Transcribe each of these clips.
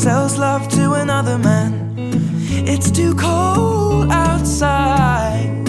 sells love to another man. It's too cold outside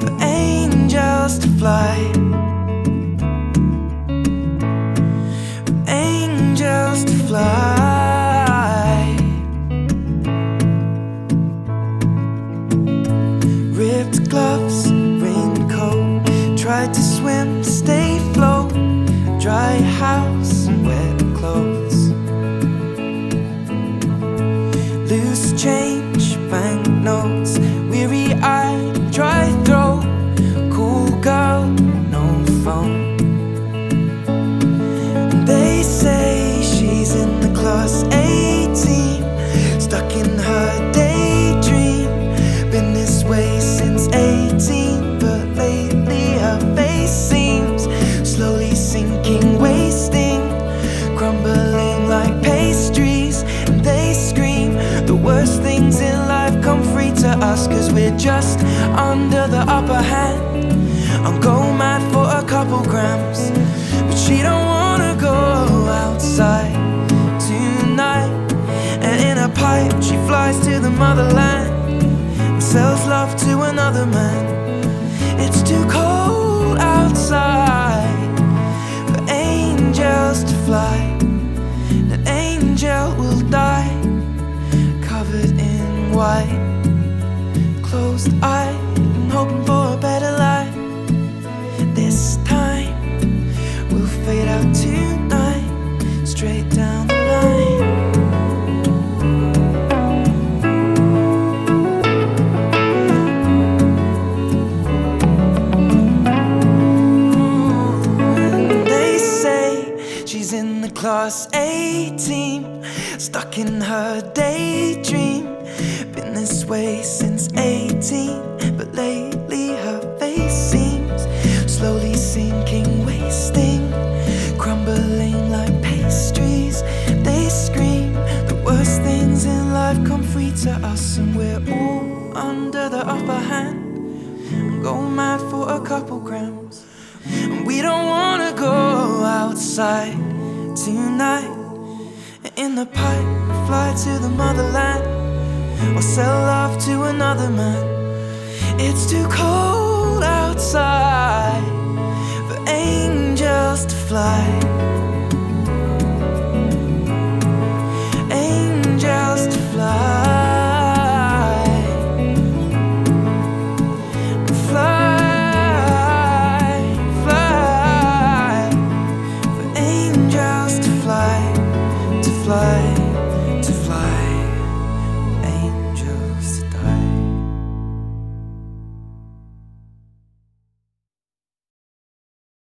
for angels to fly. For angels to fly. Ripped gloves, raincoat. Tried to swim, stay float. Dry house, wet clothes. Under the upper hand. I'm go mad for a couple grams, but she don't wanna go outside tonight. And in a pipe, she flies to the motherland and sells love to another man. It's too cold outside for angels to fly. An angel will die covered in white, closed eye, and hoping for a better life. This time we'll fade out tonight, straight down the line. And They say she's in the class A team, stuck in her daydream. Been this way since 18, but lately Go mad for a couple grams. And we don't wanna go outside tonight. In the pipe, fly to the motherland or sell love to another man. It's too cold